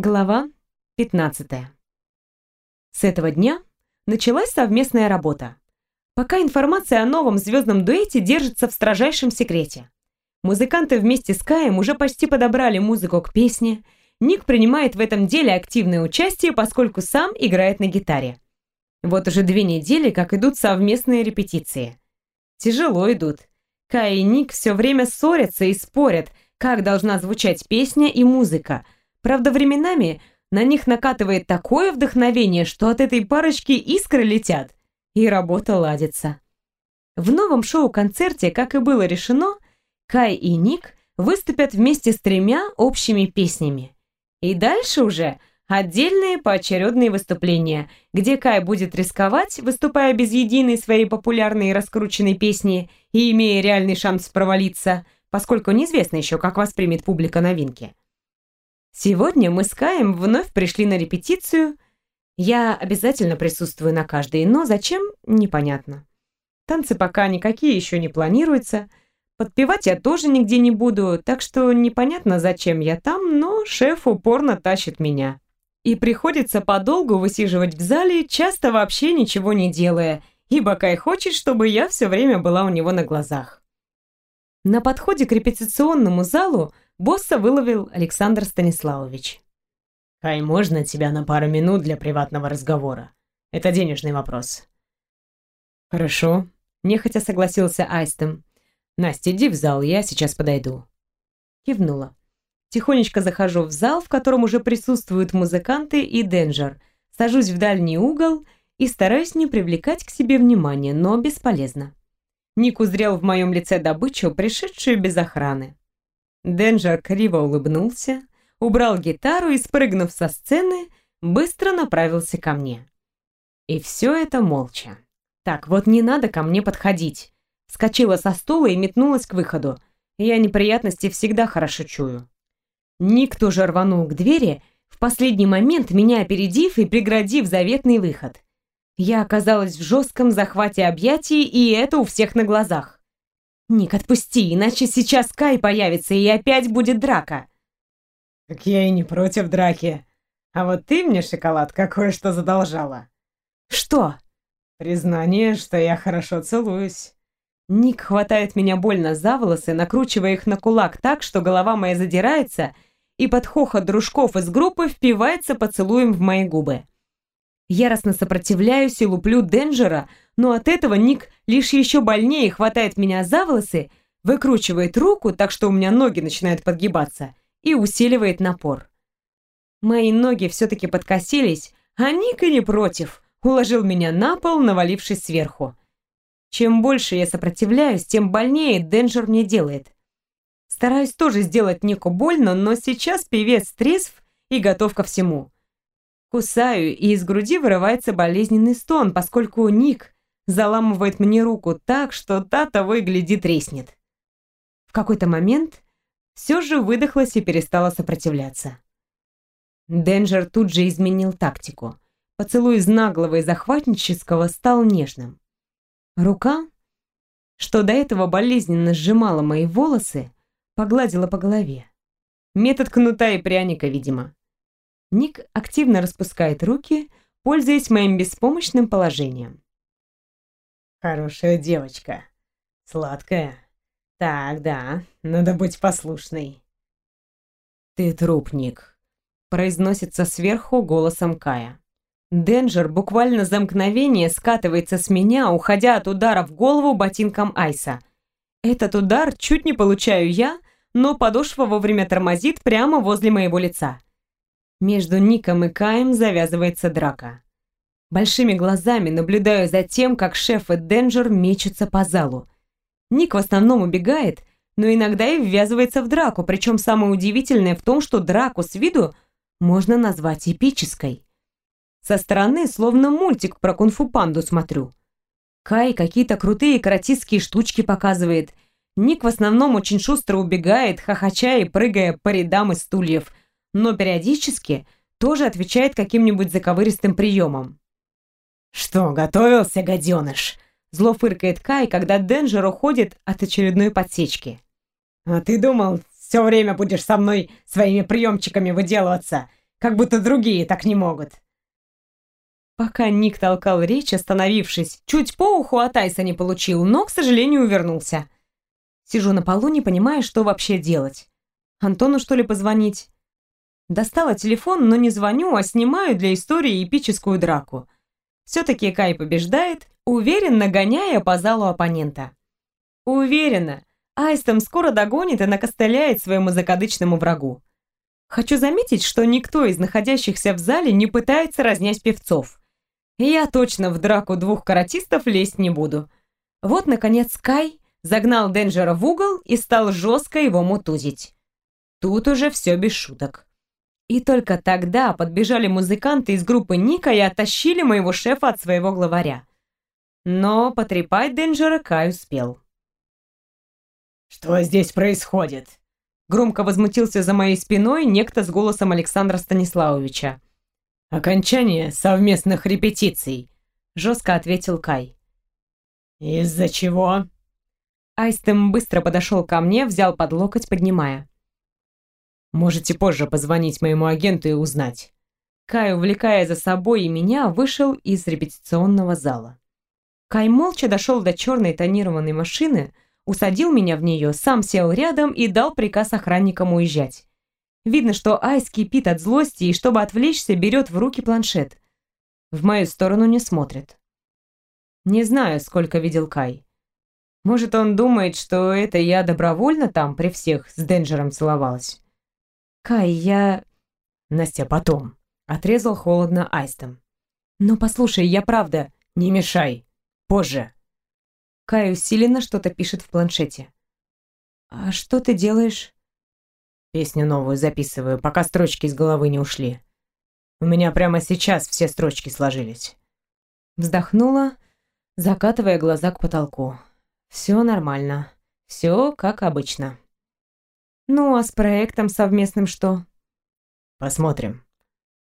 Глава 15. С этого дня началась совместная работа. Пока информация о новом звездном дуэте держится в строжайшем секрете. Музыканты вместе с Каем уже почти подобрали музыку к песне. Ник принимает в этом деле активное участие, поскольку сам играет на гитаре. Вот уже две недели, как идут совместные репетиции. Тяжело идут. Кай и Ник все время ссорятся и спорят, как должна звучать песня и музыка – Правда, временами на них накатывает такое вдохновение, что от этой парочки искры летят, и работа ладится. В новом шоу-концерте, как и было решено, Кай и Ник выступят вместе с тремя общими песнями. И дальше уже отдельные поочередные выступления, где Кай будет рисковать, выступая без единой своей популярной и раскрученной песни и имея реальный шанс провалиться, поскольку неизвестно еще, как воспримет публика новинки. Сегодня мы с Каем вновь пришли на репетицию. Я обязательно присутствую на каждой, но зачем – непонятно. Танцы пока никакие еще не планируются. Подпевать я тоже нигде не буду, так что непонятно, зачем я там, но шеф упорно тащит меня. И приходится подолгу высиживать в зале, часто вообще ничего не делая, ибо Кай хочет, чтобы я все время была у него на глазах. На подходе к репетиционному залу – Босса выловил Александр Станиславович. «Хай, можно тебя на пару минут для приватного разговора? Это денежный вопрос». «Хорошо», — нехотя согласился Айстем. «Настя, иди в зал, я сейчас подойду». Кивнула. Тихонечко захожу в зал, в котором уже присутствуют музыканты и Денджер. Сажусь в дальний угол и стараюсь не привлекать к себе внимания, но бесполезно. Ник узрел в моем лице добычу, пришедшую без охраны. Денджер криво улыбнулся, убрал гитару и, спрыгнув со сцены, быстро направился ко мне. И все это молча. Так, вот не надо ко мне подходить. Скочила со стула и метнулась к выходу. Я неприятности всегда хорошо чую. Ник тоже рванул к двери, в последний момент меня опередив и преградив заветный выход. Я оказалась в жестком захвате объятий, и это у всех на глазах. «Ник, отпусти, иначе сейчас Кай появится, и опять будет драка». «Так я и не против драки. А вот ты мне, шоколад, кое-что задолжала». «Что?» «Признание, что я хорошо целуюсь». Ник хватает меня больно за волосы, накручивая их на кулак так, что голова моя задирается, и под хохот дружков из группы впивается поцелуем в мои губы. Яростно сопротивляюсь и луплю Денджера, но от этого Ник лишь еще больнее хватает меня за волосы, выкручивает руку, так что у меня ноги начинают подгибаться, и усиливает напор. Мои ноги все-таки подкосились, а Ник и не против, уложил меня на пол, навалившись сверху. Чем больше я сопротивляюсь, тем больнее Денджер мне делает. Стараюсь тоже сделать Нику больно, но сейчас певец трезв и готов ко всему. Кусаю, и из груди вырывается болезненный стон, поскольку Ник заламывает мне руку так, что та того и гляди треснет. В какой-то момент все же выдохлась и перестала сопротивляться. Денджер тут же изменил тактику. Поцелуй из наглого и захватнического стал нежным. Рука, что до этого болезненно сжимала мои волосы, погладила по голове. Метод кнута и пряника, видимо. Ник активно распускает руки, пользуясь моим беспомощным положением. «Хорошая девочка. Сладкая. Так, да, надо быть послушной». «Ты труп, Ник», — произносится сверху голосом Кая. Денджер буквально за мгновение скатывается с меня, уходя от удара в голову ботинком Айса. Этот удар чуть не получаю я, но подошва вовремя тормозит прямо возле моего лица. Между Ником и Каем завязывается драка. Большими глазами наблюдаю за тем, как шеф и Денджер мечутся по залу. Ник в основном убегает, но иногда и ввязывается в драку, причем самое удивительное в том, что драку с виду можно назвать эпической. Со стороны словно мультик про кунг-фу панду смотрю. Кай какие-то крутые каратистские штучки показывает. Ник в основном очень шустро убегает, хохоча и прыгая по рядам из стульев – но периодически тоже отвечает каким-нибудь заковыристым приемом. «Что, готовился, гаденыш?» Зло фыркает Кай, когда Денджер уходит от очередной подсечки. «А ты думал, все время будешь со мной своими приемчиками выделываться? Как будто другие так не могут. Пока Ник толкал речь, остановившись, чуть по уху от Айса не получил, но, к сожалению, увернулся. Сижу на полу, не понимая, что вообще делать. Антону, что ли, позвонить? Достала телефон, но не звоню, а снимаю для истории эпическую драку. Все-таки Кай побеждает, уверенно гоняя по залу оппонента. Уверена, Айстом скоро догонит и накостыляет своему закадычному врагу. Хочу заметить, что никто из находящихся в зале не пытается разнять певцов. Я точно в драку двух каратистов лезть не буду. Вот, наконец, Кай загнал Денджера в угол и стал жестко его мутузить. Тут уже все без шуток. И только тогда подбежали музыканты из группы Ника и оттащили моего шефа от своего главаря. Но потрепать Денджера Кай успел. «Что здесь происходит?» Громко возмутился за моей спиной некто с голосом Александра Станиславовича. «Окончание совместных репетиций», — жестко ответил Кай. «Из-за чего?» Айстем быстро подошел ко мне, взял под локоть, поднимая. «Можете позже позвонить моему агенту и узнать». Кай, увлекая за собой и меня, вышел из репетиционного зала. Кай молча дошел до черной тонированной машины, усадил меня в нее, сам сел рядом и дал приказ охранникам уезжать. Видно, что Айс кипит от злости и, чтобы отвлечься, берет в руки планшет. В мою сторону не смотрит. Не знаю, сколько видел Кай. Может, он думает, что это я добровольно там при всех с Денджером целовалась. Кай, я... Настя, потом. Отрезал холодно Айстом. Но послушай, я правда... Не мешай. Позже. Кай усиленно что-то пишет в планшете. «А что ты делаешь?» Песню новую записываю, пока строчки из головы не ушли. У меня прямо сейчас все строчки сложились. Вздохнула, закатывая глаза к потолку. Все нормально. Все как обычно. Ну, а с проектом совместным что? Посмотрим.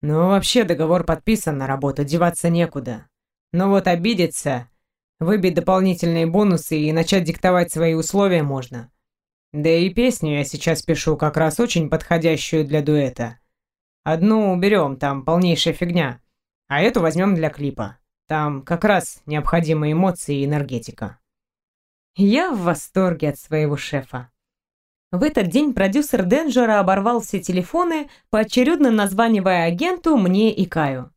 Ну, вообще договор подписан на работу, деваться некуда. Но вот обидеться, выбить дополнительные бонусы и начать диктовать свои условия можно. Да и песню я сейчас пишу как раз очень подходящую для дуэта. Одну уберем, там полнейшая фигня. А эту возьмем для клипа. Там как раз необходимые эмоции и энергетика. Я в восторге от своего шефа. В этот день продюсер Денджера оборвал все телефоны, поочередно названивая агенту, мне и Каю.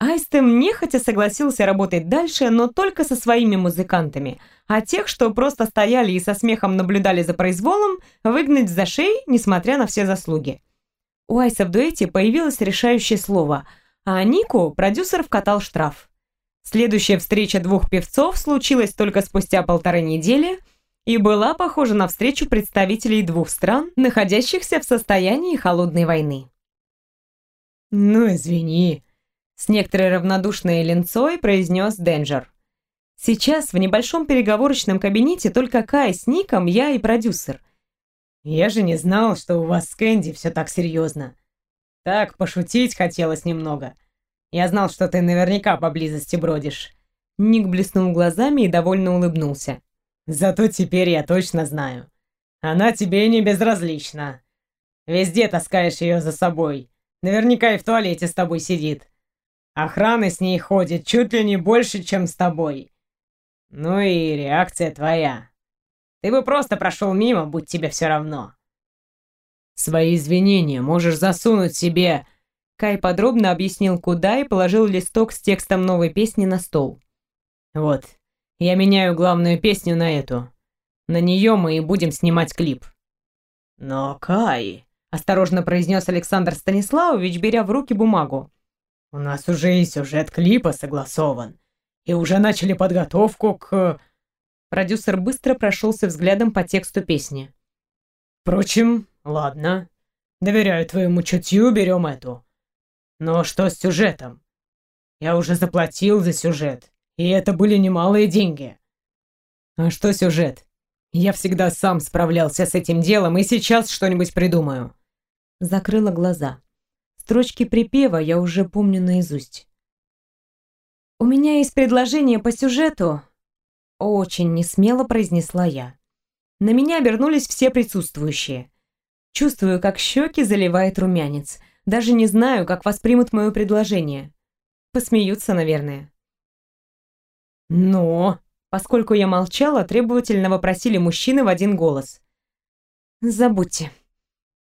Айстем нехотя согласился работать дальше, но только со своими музыкантами, а тех, что просто стояли и со смехом наблюдали за произволом, выгнать за шеи, несмотря на все заслуги. У Айса в дуэте появилось решающее слово, а Нику продюсер вкатал штраф. Следующая встреча двух певцов случилась только спустя полторы недели и была похожа на встречу представителей двух стран, находящихся в состоянии холодной войны. «Ну, извини», с некоторой равнодушной ленцой произнес Денджер. Сейчас в небольшом переговорочном кабинете только Кай с Ником, я и продюсер. Я же не знал, что у вас с Кэнди все так серьезно. Так, пошутить хотелось немного. Я знал, что ты наверняка поблизости бродишь. Ник блеснул глазами и довольно улыбнулся. Зато теперь я точно знаю. Она тебе не безразлична. Везде таскаешь ее за собой. Наверняка и в туалете с тобой сидит. Охраны с ней ходит чуть ли не больше, чем с тобой. Ну и реакция твоя. Ты бы просто прошел мимо, будь тебе все равно. Свои извинения можешь засунуть себе. Кай подробно объяснил, куда, и положил листок с текстом новой песни на стол. Вот, я меняю главную песню на эту. На нее мы и будем снимать клип. Но, Кай, осторожно произнес Александр Станиславович, беря в руки бумагу. У нас уже и сюжет клипа согласован. И уже начали подготовку к... Продюсер быстро прошелся взглядом по тексту песни. Впрочем, ладно. Доверяю твоему чутью, берем эту. Но что с сюжетом? Я уже заплатил за сюжет, и это были немалые деньги. А что сюжет? Я всегда сам справлялся с этим делом, и сейчас что-нибудь придумаю. Закрыла глаза. Строчки припева я уже помню наизусть. «У меня есть предложение по сюжету», — очень несмело произнесла я. На меня обернулись все присутствующие. Чувствую, как щеки заливает румянец. Даже не знаю, как воспримут мое предложение. Посмеются, наверное. Но, поскольку я молчала, требовательно вопросили мужчины в один голос. Забудьте.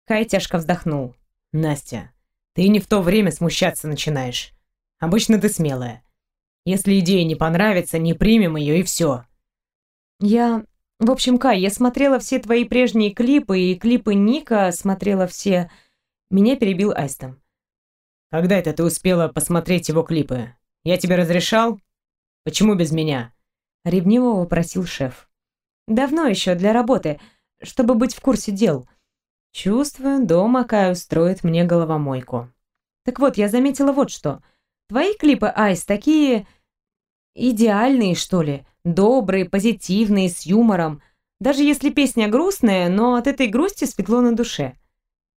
Кай тяжко вздохнул. Настя, ты не в то время смущаться начинаешь. Обычно ты смелая. Если идея не понравится, не примем ее и все. Я... В общем, Кай, я смотрела все твои прежние клипы, и клипы Ника смотрела все... Меня перебил Айстом. Когда это ты успела посмотреть его клипы? Я тебе разрешал? Почему без меня? Ревниво вопросил шеф. Давно еще, для работы, чтобы быть в курсе дел. Чувствую, дома Кай устроит мне головомойку. Так вот, я заметила вот что. Твои клипы, Айс, такие... идеальные, что ли. Добрые, позитивные, с юмором. Даже если песня грустная, но от этой грусти светло на душе.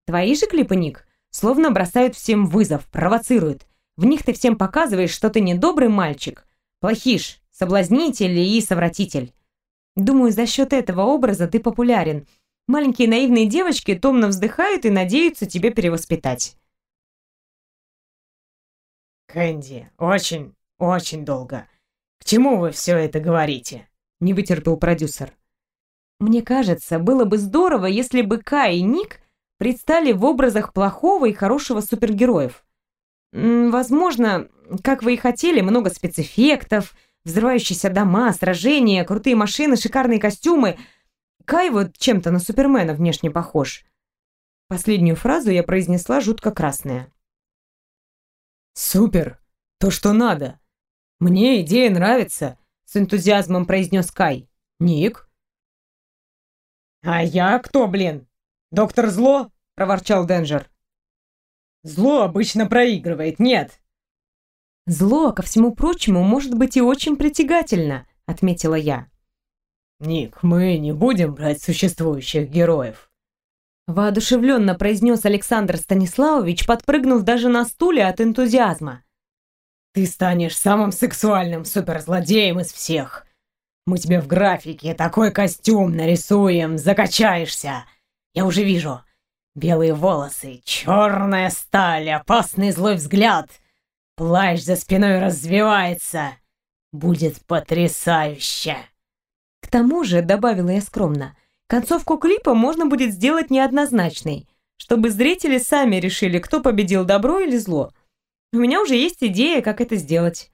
Твои же клипы, Ник, словно бросают всем вызов, провоцируют. В них ты всем показываешь, что ты не добрый мальчик, плохиш, соблазнитель и совратитель. Думаю, за счет этого образа ты популярен – Маленькие наивные девочки томно вздыхают и надеются тебя перевоспитать. Кэнди, очень, очень долго. К чему вы все это говорите? Не вытерпел продюсер. Мне кажется, было бы здорово, если бы Кай и Ник предстали в образах плохого и хорошего супергероев. Возможно, как вы и хотели, много спецэффектов, взрывающиеся дома, сражения, крутые машины, шикарные костюмы — Кай вот чем-то на Супермена внешне похож. Последнюю фразу я произнесла жутко красная. «Супер! То, что надо! Мне идея нравится!» С энтузиазмом произнес Кай. «Ник?» «А я кто, блин? Доктор Зло?» проворчал Денджер. «Зло обычно проигрывает, нет!» «Зло, ко всему прочему, может быть и очень притягательно», — отметила я. «Ник, мы не будем брать существующих героев», воодушевленно произнес Александр Станиславович, подпрыгнув даже на стуле от энтузиазма. «Ты станешь самым сексуальным суперзлодеем из всех. Мы тебе в графике такой костюм нарисуем, закачаешься. Я уже вижу. Белые волосы, черная сталь, опасный злой взгляд. Плащ за спиной развивается. Будет потрясающе!» К тому же, добавила я скромно, концовку клипа можно будет сделать неоднозначной, чтобы зрители сами решили, кто победил добро или зло. У меня уже есть идея, как это сделать.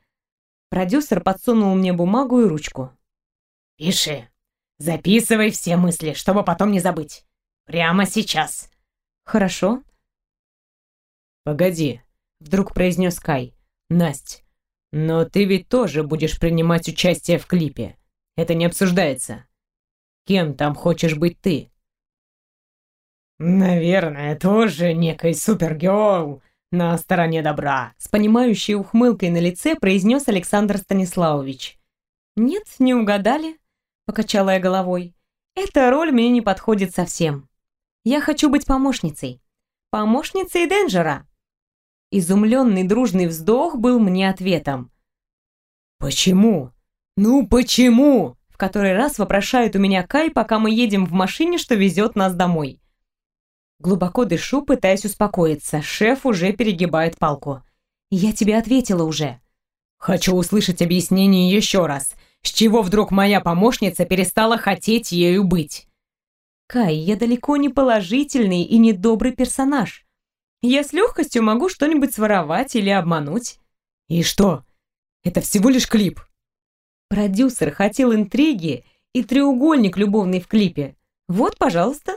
Продюсер подсунул мне бумагу и ручку. «Пиши. Записывай все мысли, чтобы потом не забыть. Прямо сейчас». «Хорошо». «Погоди», — вдруг произнес Кай. «Насть, но ты ведь тоже будешь принимать участие в клипе. Это не обсуждается. Кем там хочешь быть ты? Наверное, тоже некой супергерл на стороне добра. С понимающей ухмылкой на лице произнес Александр Станиславович. Нет, не угадали, покачала я головой. Эта роль мне не подходит совсем. Я хочу быть помощницей. Помощницей Денджера. Изумленный дружный вздох был мне ответом. «Почему?» «Ну почему?» В который раз вопрошает у меня Кай, пока мы едем в машине, что везет нас домой. Глубоко дышу, пытаясь успокоиться. Шеф уже перегибает палку. «Я тебе ответила уже». «Хочу услышать объяснение еще раз. С чего вдруг моя помощница перестала хотеть ею быть?» «Кай, я далеко не положительный и недобрый персонаж. Я с легкостью могу что-нибудь своровать или обмануть». «И что? Это всего лишь клип. Продюсер хотел интриги и треугольник любовный в клипе. Вот, пожалуйста.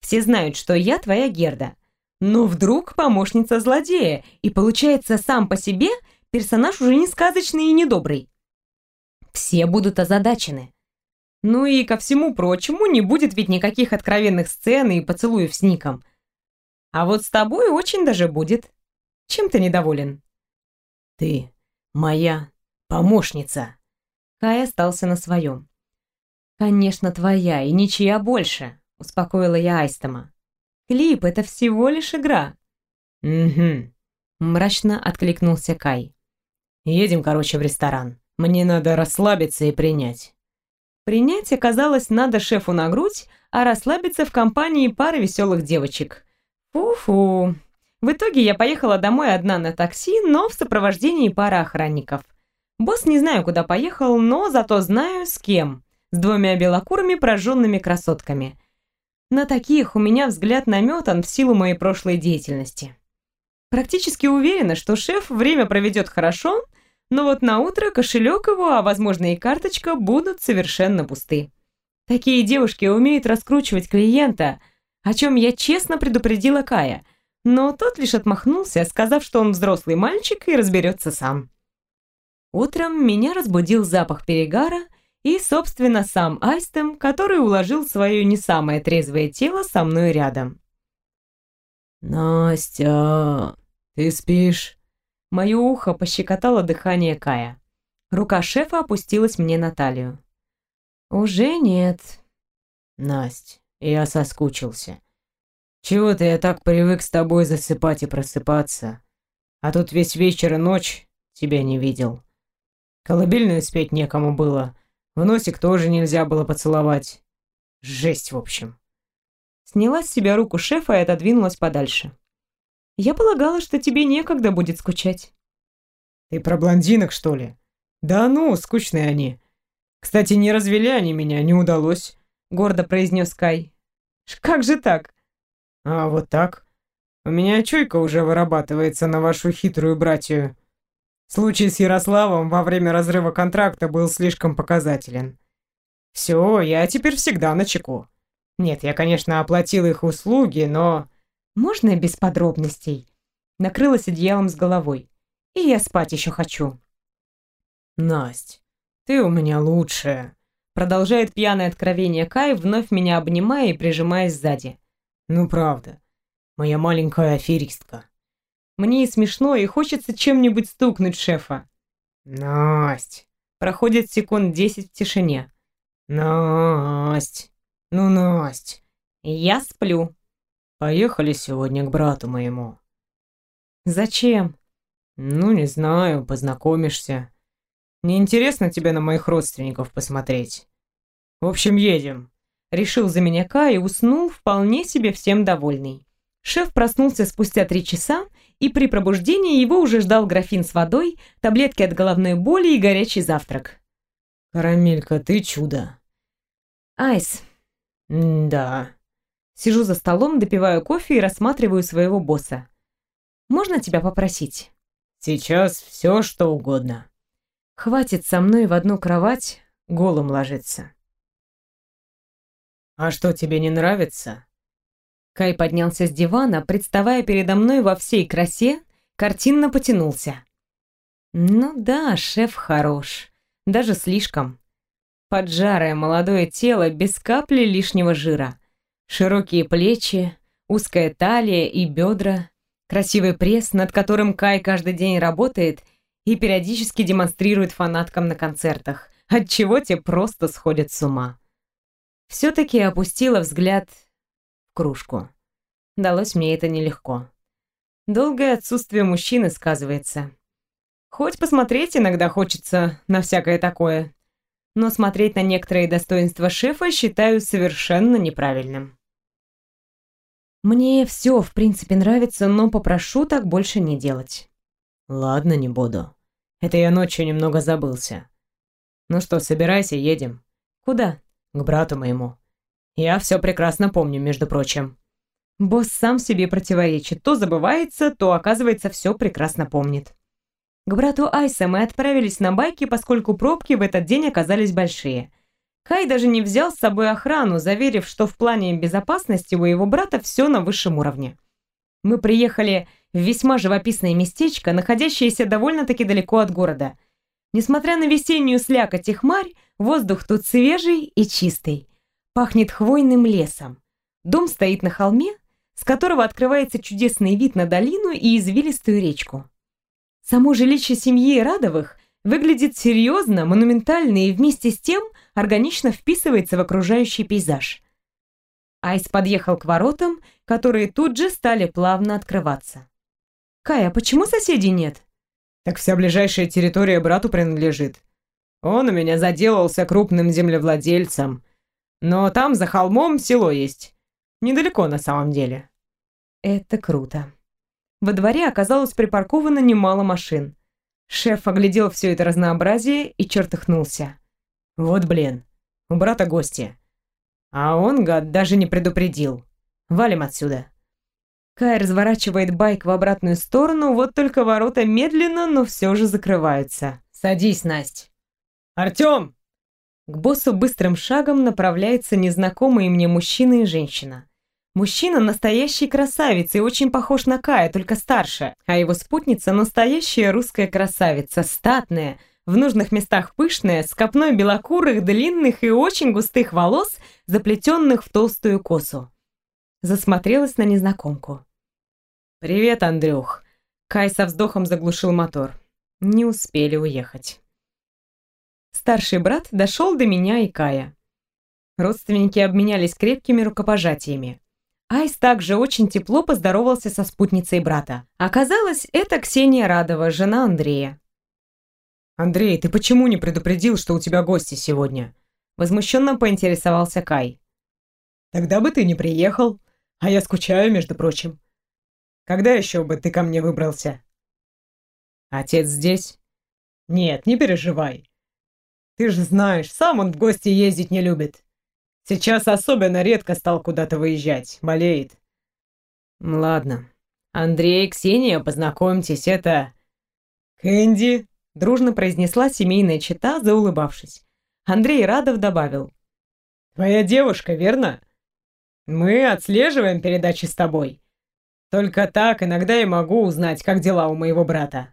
Все знают, что я твоя Герда. Но вдруг помощница злодея, и получается сам по себе персонаж уже не сказочный и недобрый. Все будут озадачены. Ну и ко всему прочему, не будет ведь никаких откровенных сцен и поцелуев с Ником. А вот с тобой очень даже будет. Чем ты недоволен? Ты моя помощница. Кай остался на своем. «Конечно, твоя, и ничья больше», — успокоила я Айстома. «Клип — это всего лишь игра». «Угу», — мрачно откликнулся Кай. «Едем, короче, в ресторан. Мне надо расслабиться и принять». Принять оказалось надо шефу на грудь, а расслабиться в компании пары веселых девочек. Фу-фу. В итоге я поехала домой одна на такси, но в сопровождении пары охранников. Босс не знаю, куда поехал, но зато знаю, с кем. С двумя белокурыми прожженными красотками. На таких у меня взгляд наметан в силу моей прошлой деятельности. Практически уверена, что шеф время проведет хорошо, но вот на утро кошелек его, а возможно и карточка, будут совершенно пусты. Такие девушки умеют раскручивать клиента, о чем я честно предупредила Кая, но тот лишь отмахнулся, сказав, что он взрослый мальчик и разберется сам. Утром меня разбудил запах перегара и, собственно, сам Айстем, который уложил свое не самое трезвое тело со мной рядом. «Настя, ты спишь?» Мое ухо пощекотало дыхание Кая. Рука шефа опустилась мне на талию. «Уже нет». «Насть, я соскучился. Чего-то я так привык с тобой засыпать и просыпаться. А тут весь вечер и ночь тебя не видел. Колыбельную спеть некому было. В носик тоже нельзя было поцеловать. Жесть, в общем». Сняла с себя руку шефа и отодвинулась подальше. «Я полагала, что тебе некогда будет скучать». «Ты про блондинок, что ли?» «Да ну, скучные они. Кстати, не развели они меня, не удалось, гордо произнес Кай. Как же так? А вот так. У меня чуйка уже вырабатывается на вашу хитрую братью. Случай с Ярославом во время разрыва контракта был слишком показателен. Все, я теперь всегда на чеку. Нет, я, конечно, оплатил их услуги, но... Можно без подробностей? Накрылась одеялом с головой. И я спать еще хочу. Насть, «Ты у меня лучшая», — продолжает пьяное откровение Кай, вновь меня обнимая и прижимаясь сзади. «Ну правда, моя маленькая аферистка». Мне и смешно, и хочется чем-нибудь стукнуть шефа. «Насть!» Проходит секунд десять в тишине. «Насть! Ну, Насть!» «Я сплю». «Поехали сегодня к брату моему». «Зачем?» «Ну, не знаю, познакомишься». Не интересно тебе на моих родственников посмотреть? В общем, едем». Решил за меня Кай и уснул, вполне себе всем довольный. Шеф проснулся спустя три часа, и при пробуждении его уже ждал графин с водой, таблетки от головной боли и горячий завтрак. «Карамелька, ты чудо!» «Айс». «Да». Сижу за столом, допиваю кофе и рассматриваю своего босса. «Можно тебя попросить?» «Сейчас все, что угодно». Хватит со мной в одну кровать голым ложиться. «А что, тебе не нравится?» Кай поднялся с дивана, представая передо мной во всей красе, картинно потянулся. «Ну да, шеф хорош. Даже слишком. Поджарое молодое тело без капли лишнего жира. Широкие плечи, узкая талия и бедра, красивый пресс, над которым Кай каждый день работает и периодически демонстрирует фанаткам на концертах, от чего те просто сходят с ума. Все-таки опустила взгляд в кружку. Далось мне это нелегко. Долгое отсутствие мужчины сказывается. Хоть посмотреть иногда хочется на всякое такое, но смотреть на некоторые достоинства шефа считаю совершенно неправильным. Мне все, в принципе, нравится, но попрошу так больше не делать. Ладно, не буду. Это я ночью немного забылся. Ну что, собирайся, едем. Куда? К брату моему. Я все прекрасно помню, между прочим. Босс сам себе противоречит. То забывается, то, оказывается, все прекрасно помнит. К брату Айса мы отправились на байке, поскольку пробки в этот день оказались большие. Кай даже не взял с собой охрану, заверив, что в плане безопасности у его брата все на высшем уровне. Мы приехали в весьма живописное местечко, находящееся довольно-таки далеко от города. Несмотря на весеннюю слякоть и хмарь, воздух тут свежий и чистый. Пахнет хвойным лесом. Дом стоит на холме, с которого открывается чудесный вид на долину и извилистую речку. Само жилище семьи Радовых выглядит серьезно, монументально и вместе с тем органично вписывается в окружающий пейзаж. Айс подъехал к воротам, которые тут же стали плавно открываться. «Кай, а почему соседей нет?» «Так вся ближайшая территория брату принадлежит. Он у меня заделался крупным землевладельцем. Но там, за холмом, село есть. Недалеко на самом деле». «Это круто». во дворе оказалось припарковано немало машин. Шеф оглядел все это разнообразие и чертыхнулся. «Вот блин, у брата гости. А он, гад, даже не предупредил. Валим отсюда». Кай разворачивает байк в обратную сторону, вот только ворота медленно, но все же закрываются. «Садись, Насть». «Артем!» К боссу быстрым шагом направляется незнакомые мне мужчина и женщина. Мужчина настоящий красавец и очень похож на Кая, только старше, а его спутница настоящая русская красавица, статная, в нужных местах пышная, с копной белокурых, длинных и очень густых волос, заплетенных в толстую косу. Засмотрелась на незнакомку. «Привет, Андрюх!» Кай со вздохом заглушил мотор. Не успели уехать. Старший брат дошел до меня и Кая. Родственники обменялись крепкими рукопожатиями. Айс также очень тепло поздоровался со спутницей брата. Оказалось, это Ксения Радова, жена Андрея. «Андрей, ты почему не предупредил, что у тебя гости сегодня?» Возмущенно поинтересовался Кай. «Тогда бы ты не приехал, а я скучаю, между прочим. Когда еще бы ты ко мне выбрался?» «Отец здесь?» «Нет, не переживай. Ты же знаешь, сам он в гости ездить не любит. Сейчас особенно редко стал куда-то выезжать, болеет. Ладно. Андрей, Ксения, познакомьтесь, это... Кэнди, дружно произнесла семейная чита, заулыбавшись. Андрей Радов добавил. Твоя девушка, верно? Мы отслеживаем передачи с тобой. Только так иногда я могу узнать, как дела у моего брата.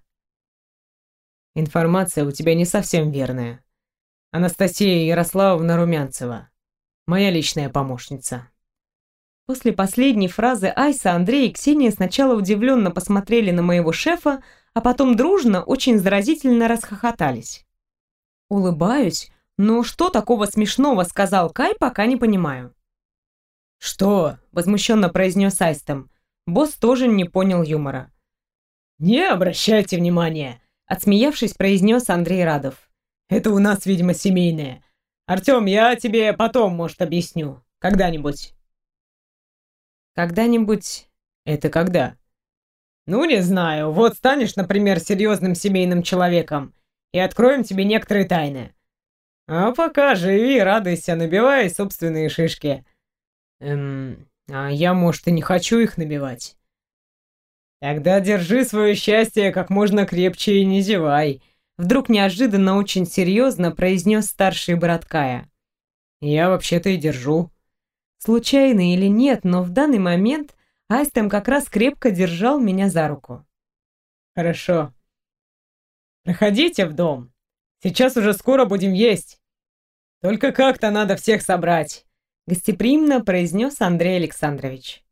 Информация у тебя не совсем верная. Анастасия Ярославовна Румянцева. Моя личная помощница». После последней фразы Айса, Андрей и Ксения сначала удивленно посмотрели на моего шефа, а потом дружно, очень заразительно расхохотались. Улыбаюсь, но что такого смешного сказал Кай, пока не понимаю. «Что?» – возмущенно произнес Айстом. Босс тоже не понял юмора. «Не обращайте внимания!» – отсмеявшись, произнес Андрей Радов. «Это у нас, видимо, семейное. Артем, я тебе потом, может, объясню. Когда-нибудь. Когда-нибудь... Это когда? Ну, не знаю. Вот станешь, например, серьезным семейным человеком, и откроем тебе некоторые тайны. А пока живи, радуйся, набивай собственные шишки. Эм, а я, может, и не хочу их набивать. Тогда держи свое счастье как можно крепче и не зевай. Вдруг неожиданно очень серьезно произнес старший брат Кая. «Я вообще-то и держу». Случайно или нет, но в данный момент Айстем как раз крепко держал меня за руку. «Хорошо. Проходите в дом. Сейчас уже скоро будем есть. Только как-то надо всех собрать», — гостеприимно произнес Андрей Александрович.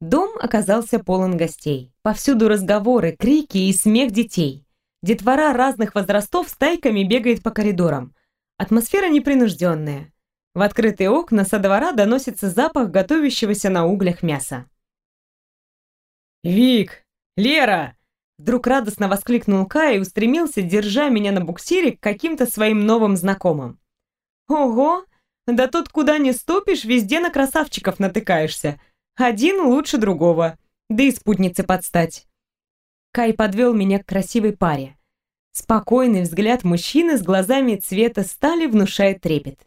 Дом оказался полон гостей. Повсюду разговоры, крики и смех детей. Детвора разных возрастов стайками бегает по коридорам. Атмосфера непринужденная. В открытые окна со двора доносится запах готовящегося на углях мяса. «Вик! Лера!» Вдруг радостно воскликнул Кай и устремился, держа меня на буксире к каким-то своим новым знакомым. «Ого! Да тут куда ни ступишь, везде на красавчиков натыкаешься. Один лучше другого. Да и спутницы подстать». Кай подвел меня к красивой паре. Спокойный взгляд мужчины с глазами цвета стали внушает трепет.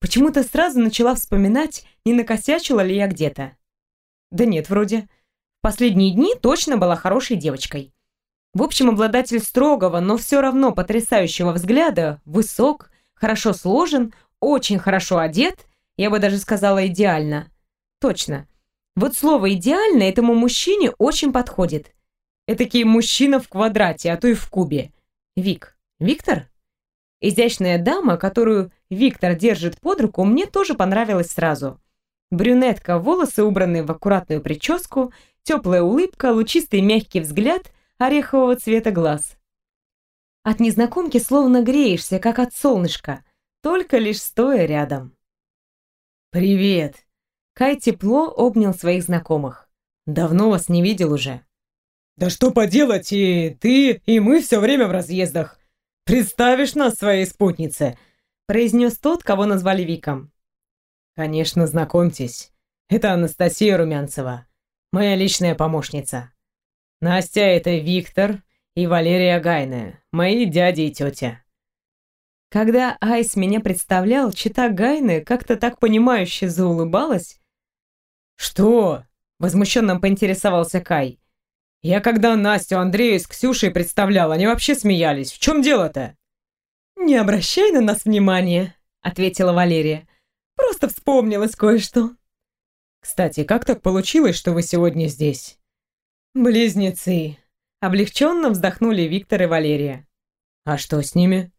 Почему-то сразу начала вспоминать, не накосячила ли я где-то. Да нет, вроде. Последние дни точно была хорошей девочкой. В общем, обладатель строгого, но все равно потрясающего взгляда, высок, хорошо сложен, очень хорошо одет, я бы даже сказала идеально. Точно. Вот слово «идеально» этому мужчине очень подходит. Этакий мужчина в квадрате, а то и в кубе. Вик. Виктор? Изящная дама, которую Виктор держит под руку, мне тоже понравилась сразу. Брюнетка, волосы убраны в аккуратную прическу, теплая улыбка, лучистый мягкий взгляд, орехового цвета глаз. От незнакомки словно греешься, как от солнышка, только лишь стоя рядом. «Привет!» Кай тепло обнял своих знакомых. «Давно вас не видел уже». «Да что поделать, и ты, и мы все время в разъездах. Представишь нас своей спутнице?» произнес тот, кого назвали Виком. «Конечно, знакомьтесь. Это Анастасия Румянцева, моя личная помощница. Настя — это Виктор и Валерия Гайная, мои дяди и тетя. Когда Айс меня представлял, чита Гайны как-то так понимающе заулыбалась. «Что?» — возмущенно поинтересовался Кай. «Я когда Настю, Андрею с Ксюшей представлял, они вообще смеялись. В чем дело-то?» «Не обращай на нас внимания», — ответила Валерия. «Просто вспомнилось кое-что». «Кстати, как так получилось, что вы сегодня здесь?» «Близнецы», — облегченно вздохнули Виктор и Валерия. «А что с ними?»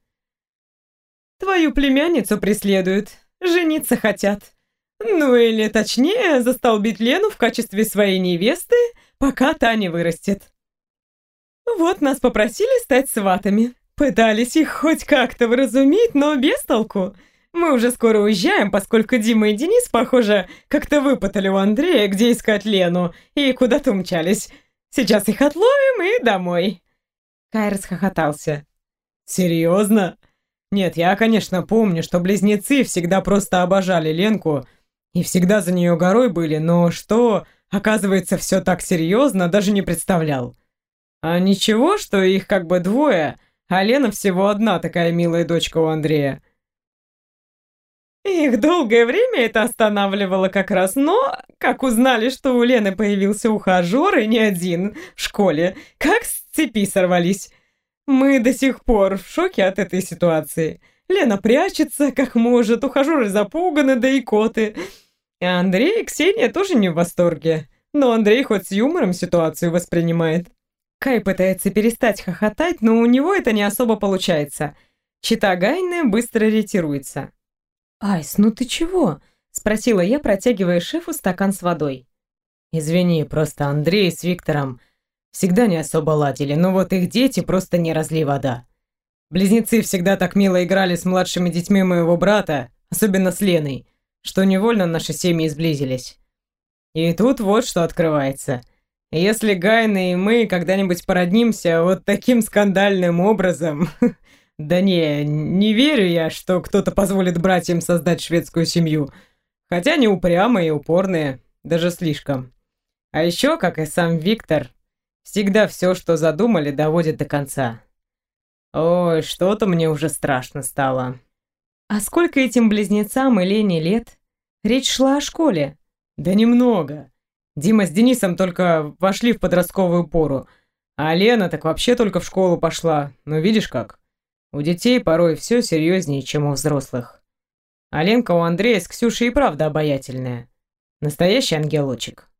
Твою племянницу преследуют, жениться хотят. Ну или точнее, застолбить Лену в качестве своей невесты, пока та не вырастет. Вот нас попросили стать сватами. Пытались их хоть как-то вразумить, но без толку. Мы уже скоро уезжаем, поскольку Дима и Денис, похоже, как-то выпытали у Андрея, где искать Лену, и куда-то умчались. Сейчас их отловим и домой. Кай расхохотался. «Серьезно?» Нет, я, конечно, помню, что близнецы всегда просто обожали Ленку и всегда за нее горой были, но что, оказывается, все так серьезно, даже не представлял. А ничего, что их как бы двое, а Лена всего одна такая милая дочка у Андрея. Их долгое время это останавливало как раз, но, как узнали, что у Лены появился ухажер и не один в школе, как с цепи сорвались. Мы до сих пор в шоке от этой ситуации. Лена прячется, как может, ухажеры запуганы, да и коты. А Андрей и Ксения тоже не в восторге. Но Андрей хоть с юмором ситуацию воспринимает. Кай пытается перестать хохотать, но у него это не особо получается. Чита Гайны быстро ретируется. «Айс, ну ты чего?» — спросила я, протягивая шефу стакан с водой. «Извини, просто Андрей с Виктором Всегда не особо ладили, но вот их дети просто не разли вода. Близнецы всегда так мило играли с младшими детьми моего брата, особенно с Леной, что невольно наши семьи сблизились. И тут вот что открывается. Если Гайна и мы когда-нибудь породнимся вот таким скандальным образом... Да не, не верю я, что кто-то позволит братьям создать шведскую семью. Хотя они упрямые и упорные, даже слишком. А еще, как и сам Виктор, Всегда все, что задумали, доводят до конца. Ой, что-то мне уже страшно стало. А сколько этим близнецам и Лене лет? Речь шла о школе. Да немного. Дима с Денисом только вошли в подростковую пору, а Лена так вообще только в школу пошла. Ну видишь как? У детей порой все серьезнее, чем у взрослых. А Ленка у Андрея с Ксюшей и правда обаятельная. Настоящий ангелочек.